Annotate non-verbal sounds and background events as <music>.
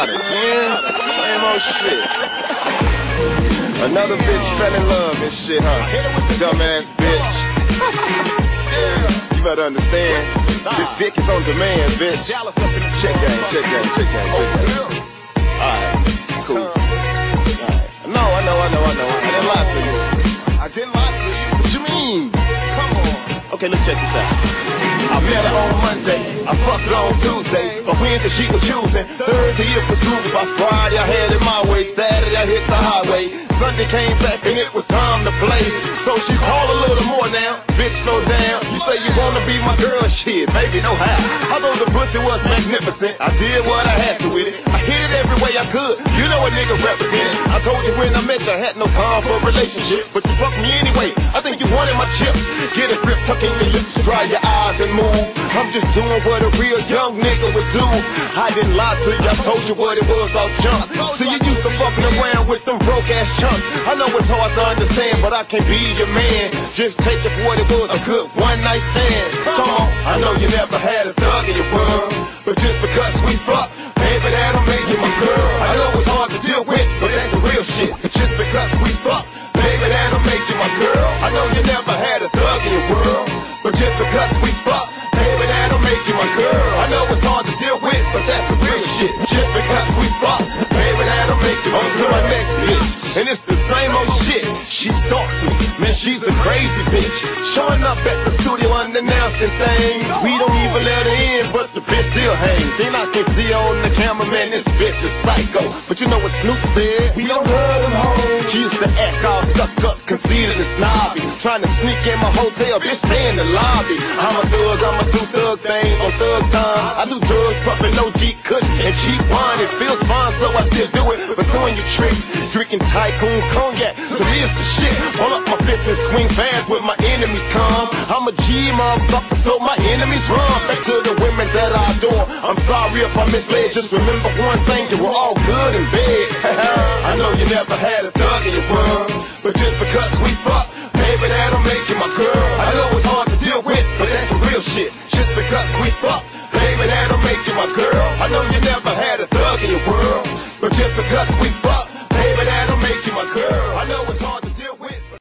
Not again. Same old shit. Another bitch fell in love and shit, huh? Dumbass bitch. You better understand. This dick is on demand, bitch. Check game, check game, check game, check game. Alright, cool. Okay, let's check this out. I met her on Monday, I fucked her on Tuesday. But Wednesday she was choosing, Thursday it was groovy. By Friday I had it my way, Saturday I hit the highway. Sunday came back and it was time to play. So she called a little more now. Bitch, slow down. You say you wanna be my girl, shit, baby, no how. Although the pussy was magnificent, I did what I had to with it. I hit it every way I could. You know a nigga represent. I told you when I met you, I had no time for relationships, but you fucked me anyway. I think you wanted my chips. Get a grip, tuck in your lips, dry your eyes and move. I'm just doing what a real young nigga would do. I didn't lie to you, I told you what it was, I'll. See, you used to fucking around with them broke ass chunks. I know it's hard to understand, but I can't be your man. Just take it for what it was, a good one night stand. Come on, I know you never had a thug in your world, but just because we fuck, baby, that'll make you my girl. I know it's hard to deal with, but that's the real shit. Just because we fuck, baby, that'll make you my girl. I know you never had a thug in your world, but just because we fuck, baby, that'll make you my girl. I know it's hard and it's the same old shit. She stalks me, man, she's a crazy bitch. Showing up at the studio unannounced and things. We don't even let her in, but the bitch still hangs. Then I can see her on the camera, man, this bitch is psycho. But you know what Snoop said? We don't love them hoes. She used to act all stuck up, conceited and snobby. Trying to sneak in my hotel, bitch, stay in the lobby. I'm a thug, I'ma do thug things on thug time. I do drugs, puffin' no G cutting and cheap wine. It feels fine, so I still do it. But suing you tricks, drinking tycoon cognac. To me, it's the shit. Roll up my fist and swing fast when my enemies come. I'm a G motherfucker, so my enemies run. Back to the women that I adore. I'm sorry if I misled. Just remember one thing, you were all good in bed. <laughs> I know you never had a thug in your world, but just because we fuck, baby, that'll make you my girl. I know it's hard to deal with, but that's the real shit. Just because we fuck, baby, that'll make you my girl. I know you never had a thug in your world, but just because we fuck.